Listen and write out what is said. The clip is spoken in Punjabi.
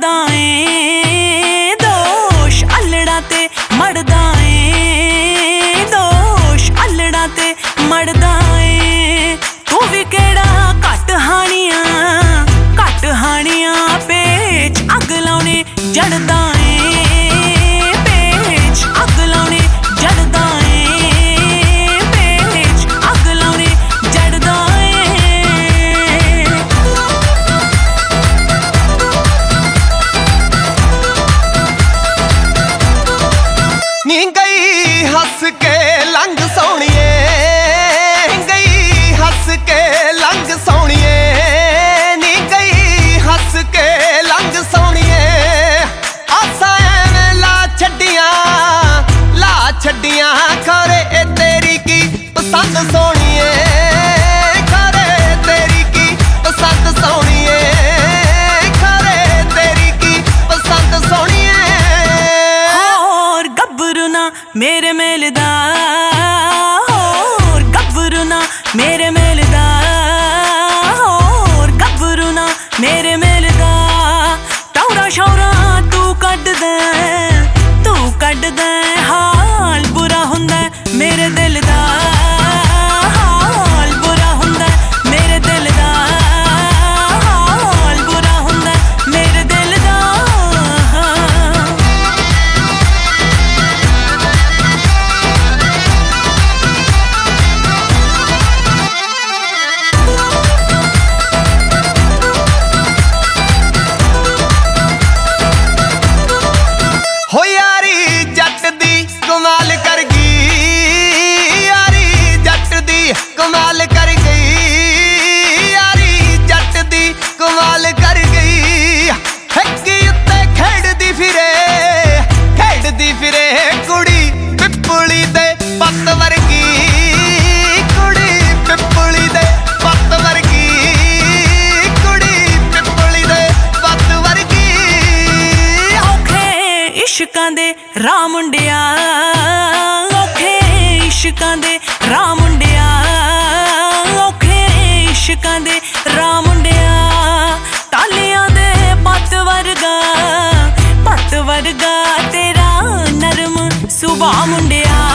ਕਰਦਾ ਏ ਦੋਸ਼ ਅਲੜਾ ਤੇ ਮੜਦਾ ਏ ਦੋਸ਼ ਅਲੜਾ ਤੇ ਮੜਦਾ ਏ ਤੂੰ ਵੀ ਕਿਹੜਾ ਘਟ ਹਾਣੀਆਂ ਘਟ ਹਾਣੀਆਂ, ਪੇਚ ਅਗ ਲਾਉਣੇ ਜੜਦਾ के लंग मेरे मेलदा और गब्बरू ना मेरे ਇਸ਼ਕਾਂ ਦੇ ਰਾਹ ਮੁੰਡਿਆ। ਔਖੇ ਇਸ਼ਕਾਂ ਦੇ ਰਾਹ ਮੁੰਡਿਆ। ਔਖੇ ਇਸ਼ਕਾਂ ਦੇ ਰਾਹ ਮੁੰਡਿਆ। ਤਾਲਿਆਂ ਦੇ ਪੱਤ ਵਰਗਾ ਪੱਤ ਵਰਗਾ ਤੇਰਾ ਨਰਮ ਸੁਭਾ ਮੁੰਡਿਆ।